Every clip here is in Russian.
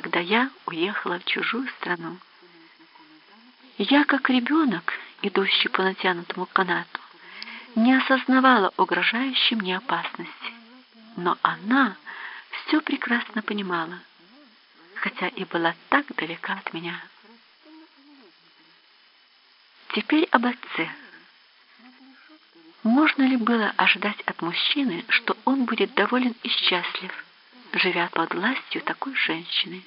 когда я уехала в чужую страну. Я, как ребенок, идущий по натянутому канату, не осознавала угрожающей мне опасности, но она все прекрасно понимала, хотя и была так далека от меня. Теперь об отце. Можно ли было ожидать от мужчины, что он будет доволен и счастлив, живя под властью такой женщины?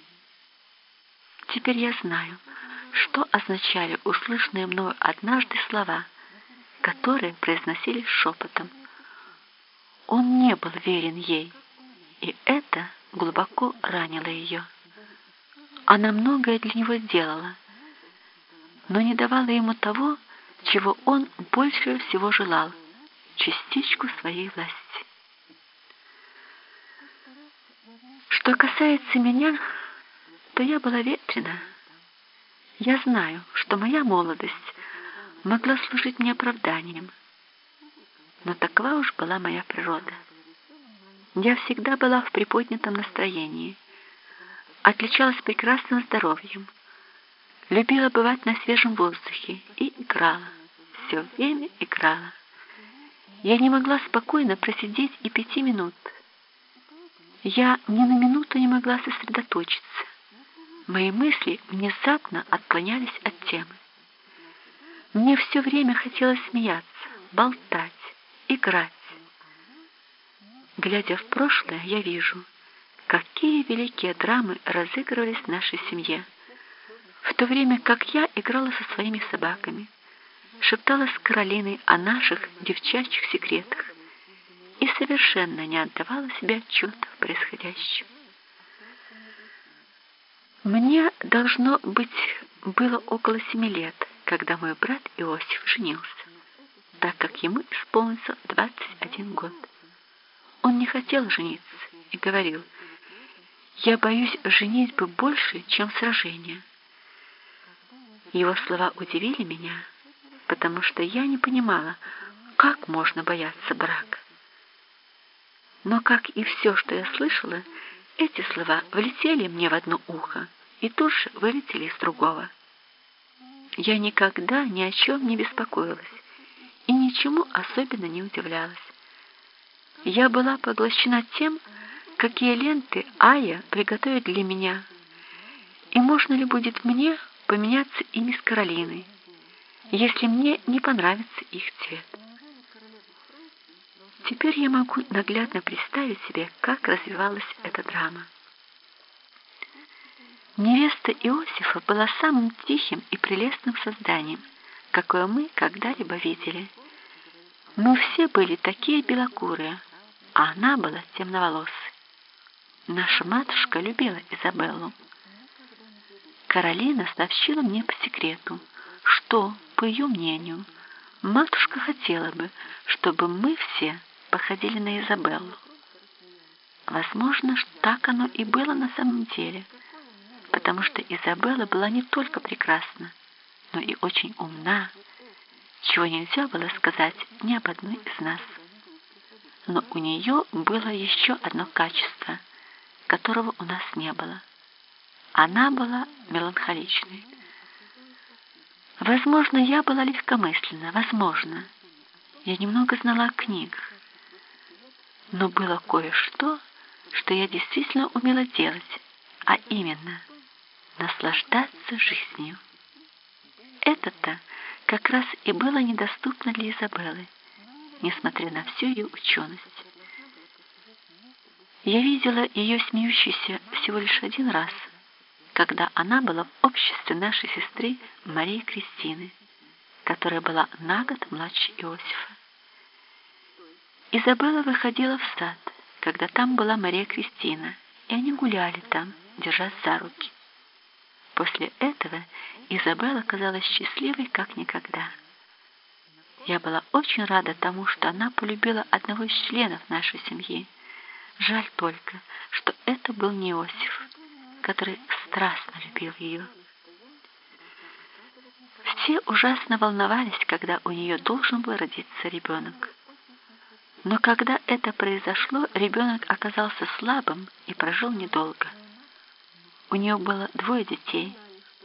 Теперь я знаю, что означали услышанные мною однажды слова, которые произносились шепотом. Он не был верен ей, и это глубоко ранило ее. Она многое для него сделала, но не давала ему того, чего он больше всего желал — частичку своей власти. Что касается меня, то я была ветрена. Я знаю, что моя молодость могла служить мне оправданием, но такова уж была моя природа. Я всегда была в приподнятом настроении, отличалась прекрасным здоровьем, любила бывать на свежем воздухе и играла, все время играла. Я не могла спокойно просидеть и пяти минут. Я ни на минуту не могла сосредоточиться. Мои мысли внезапно отклонялись от темы. Мне все время хотелось смеяться, болтать, играть. Глядя в прошлое, я вижу, какие великие драмы разыгрывались в нашей семье, в то время как я играла со своими собаками, шептала с Каролиной о наших девчачьих секретах совершенно не отдавала себе отчета в происходящем. Мне, должно быть, было около семи лет, когда мой брат Иосиф женился, так как ему исполнился 21 год. Он не хотел жениться и говорил, «Я боюсь женитьбы больше, чем сражения». Его слова удивили меня, потому что я не понимала, как можно бояться брака. Но, как и все, что я слышала, эти слова влетели мне в одно ухо и тут же вылетели из другого. Я никогда ни о чем не беспокоилась и ничему особенно не удивлялась. Я была поглощена тем, какие ленты Ая приготовит для меня, и можно ли будет мне поменяться ими с Каролиной, если мне не понравится их цвет. Теперь я могу наглядно представить себе, как развивалась эта драма. Невеста Иосифа была самым тихим и прелестным созданием, какое мы когда-либо видели. Мы все были такие белокурые, а она была темноволосой. Наша матушка любила Изабеллу. Каролина сообщила мне по секрету, что, по ее мнению, матушка хотела бы, чтобы мы все походили на Изабеллу. Возможно, так оно и было на самом деле, потому что Изабелла была не только прекрасна, но и очень умна, чего нельзя было сказать ни об одной из нас. Но у нее было еще одно качество, которого у нас не было. Она была меланхоличной. Возможно, я была легкомысленна, возможно. Я немного знала о книгах. Но было кое-что, что я действительно умела делать, а именно наслаждаться жизнью. Это-то как раз и было недоступно для Изабеллы, несмотря на всю ее ученость. Я видела ее смеющейся всего лишь один раз, когда она была в обществе нашей сестры Марии Кристины, которая была на год младше Иосифа. Изабелла выходила в сад, когда там была Мария Кристина, и они гуляли там, держась за руки. После этого Изабелла казалась счастливой, как никогда. Я была очень рада тому, что она полюбила одного из членов нашей семьи. Жаль только, что это был не Иосиф, который страстно любил ее. Все ужасно волновались, когда у нее должен был родиться ребенок. Но когда это произошло, ребенок оказался слабым и прожил недолго. У нее было двое детей –